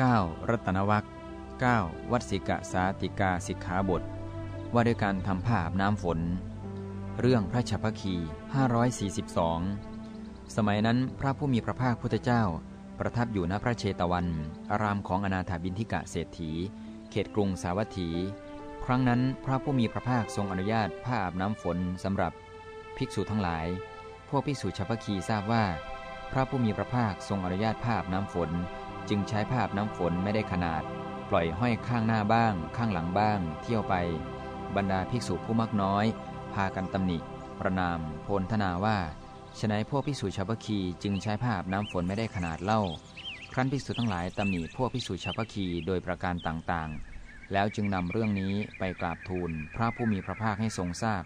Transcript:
9. รัตนวัค 9. วัดสิกะสาติกาสิกขาบท ว่าด้วยการทำผ้าอาบน้ำฝน เรื่องพระชพคี 542 สมัยนั้นพระผู้มีพระภาคพุทธเจ้า ประทับอยู่ณพระเชตวัน อารามของอนาถาบินทิกะเศรษฐี เขตกรุงสาวัตถี ครั้งนั้นพระผู้มีพระภาคทรงอนุญาตผ้าอาบน้ำฝนสำหรับภิกษุทั้งหลาย พวกภิกษุชาวพคีทราบว่า พระผู้มีพระภาคทรงอนุญาตผ้าอาบน้ำฝน จึงใช้ผ้าอาบน้ำฝนไม่ได้ขนาด ปล่อยห้อยข้างหน้าบ้าง ข้างหลังบ้าง เที่ยวไป บรรดาภิกษุผู้มักน้อย พากันตำหนิ ประนาม โพลธนาว่าฉนัยพวกภิกษุชาวพคีจึงใช้ผ้าอาบน้ำฝนไม่ได้ขนาดเล่า ครั้นภิกษุทั้งหลายตำหนิพวกภิกษุชาวพคีโดยประการต่างๆ แล้วจึงนำเรื่องนี้ไปกราบทูลพระผู้มีพระภาคให้ทรงทราบ